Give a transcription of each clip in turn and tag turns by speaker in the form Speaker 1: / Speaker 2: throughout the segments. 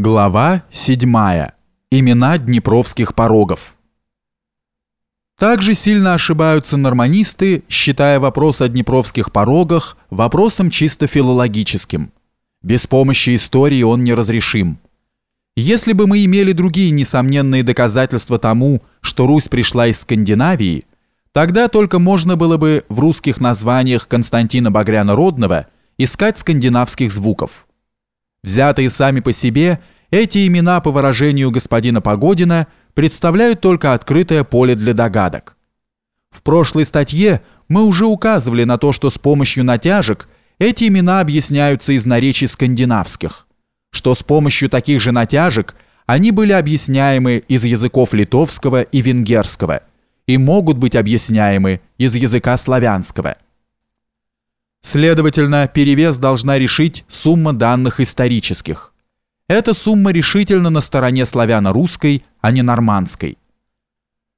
Speaker 1: Глава 7. Имена днепровских порогов. Также сильно ошибаются норманисты, считая вопрос о днепровских порогах вопросом чисто филологическим. Без помощи истории он неразрешим. Если бы мы имели другие несомненные доказательства тому, что Русь пришла из Скандинавии, тогда только можно было бы в русских названиях Константина Багряна Родного искать скандинавских звуков. Взятые сами по себе, эти имена, по выражению господина Погодина, представляют только открытое поле для догадок. В прошлой статье мы уже указывали на то, что с помощью натяжек эти имена объясняются из наречий скандинавских, что с помощью таких же натяжек они были объясняемы из языков литовского и венгерского и могут быть объясняемы из языка славянского. Следовательно, перевес должна решить сумма данных исторических. Эта сумма решительно на стороне славяно-русской, а не нормандской.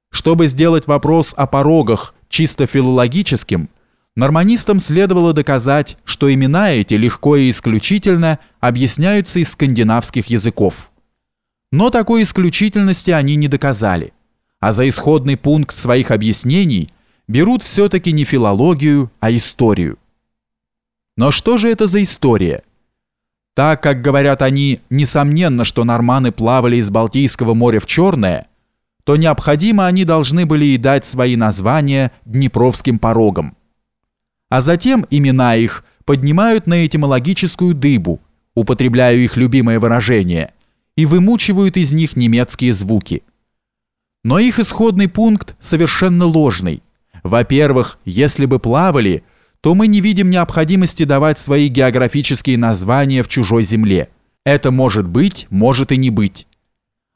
Speaker 1: Чтобы сделать вопрос о порогах чисто филологическим, норманистам следовало доказать, что имена эти легко и исключительно объясняются из скандинавских языков. Но такой исключительности они не доказали, а за исходный пункт своих объяснений берут все-таки не филологию, а историю. Но что же это за история? Так как, говорят они, несомненно, что норманы плавали из Балтийского моря в Черное, то необходимо они должны были и дать свои названия Днепровским порогам. А затем имена их поднимают на этимологическую дыбу, употребляя их любимое выражение, и вымучивают из них немецкие звуки. Но их исходный пункт совершенно ложный. Во-первых, если бы плавали – то мы не видим необходимости давать свои географические названия в чужой земле. Это может быть, может и не быть.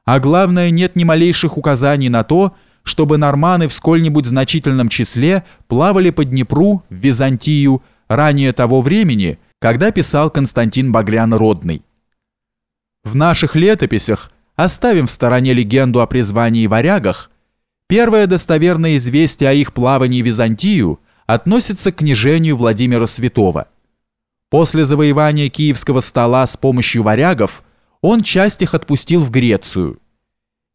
Speaker 1: А главное, нет ни малейших указаний на то, чтобы норманы в сколь-нибудь значительном числе плавали по Днепру в Византию ранее того времени, когда писал Константин Багрян Родный. В наших летописях оставим в стороне легенду о призвании варягах. Первое достоверное известие о их плавании в Византию – относится к княжению Владимира Святого. После завоевания киевского стола с помощью варягов он часть их отпустил в Грецию.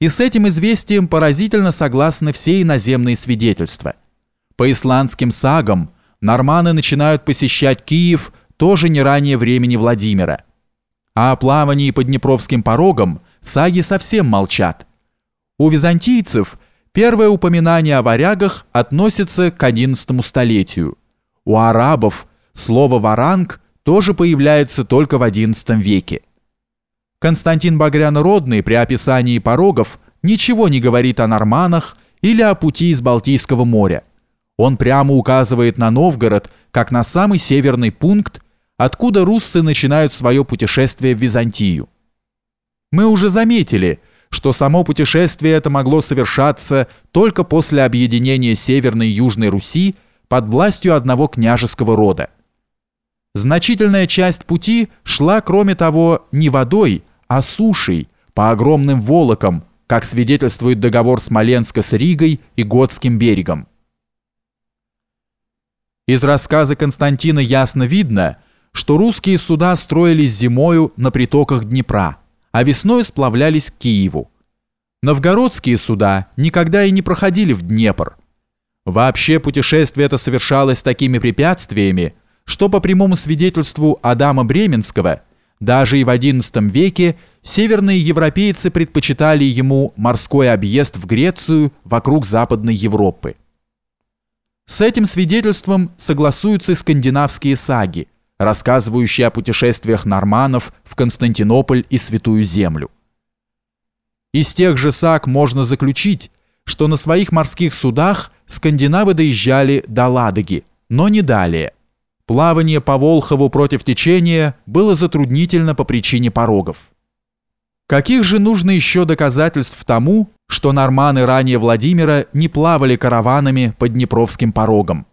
Speaker 1: И с этим известием поразительно согласны все иноземные свидетельства. По исландским сагам норманы начинают посещать Киев тоже не ранее времени Владимира. А о плавании по Днепровским порогам саги совсем молчат. У византийцев – Первое упоминание о варягах относится к XI столетию. У арабов слово «варанг» тоже появляется только в XI веке. Константин Багрян Родный при описании порогов ничего не говорит о норманах или о пути из Балтийского моря. Он прямо указывает на Новгород как на самый северный пункт, откуда руссы начинают свое путешествие в Византию. Мы уже заметили – что само путешествие это могло совершаться только после объединения Северной и Южной Руси под властью одного княжеского рода. Значительная часть пути шла, кроме того, не водой, а сушей, по огромным волокам, как свидетельствует договор Смоленска с Ригой и Готским берегом. Из рассказа Константина ясно видно, что русские суда строились зимою на притоках Днепра – а весной сплавлялись к Киеву. Новгородские суда никогда и не проходили в Днепр. Вообще путешествие это совершалось такими препятствиями, что по прямому свидетельству Адама Бременского, даже и в XI веке северные европейцы предпочитали ему морской объезд в Грецию вокруг Западной Европы. С этим свидетельством согласуются скандинавские саги – рассказывающий о путешествиях норманов в Константинополь и Святую Землю. Из тех же саг можно заключить, что на своих морских судах скандинавы доезжали до Ладоги, но не далее. Плавание по Волхову против течения было затруднительно по причине порогов. Каких же нужно еще доказательств тому, что норманы ранее Владимира не плавали караванами по Днепровским порогам?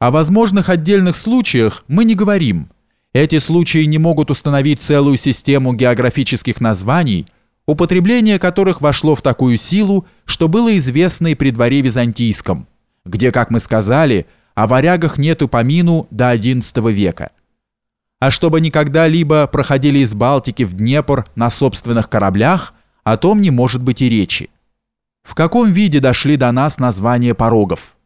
Speaker 1: О возможных отдельных случаях мы не говорим. Эти случаи не могут установить целую систему географических названий, употребление которых вошло в такую силу, что было известно и при дворе византийском, где, как мы сказали, о варягах нет упомину до XI века. А чтобы они когда-либо проходили из Балтики в Днепр на собственных кораблях, о том не может быть и речи. В каком виде дошли до нас названия порогов?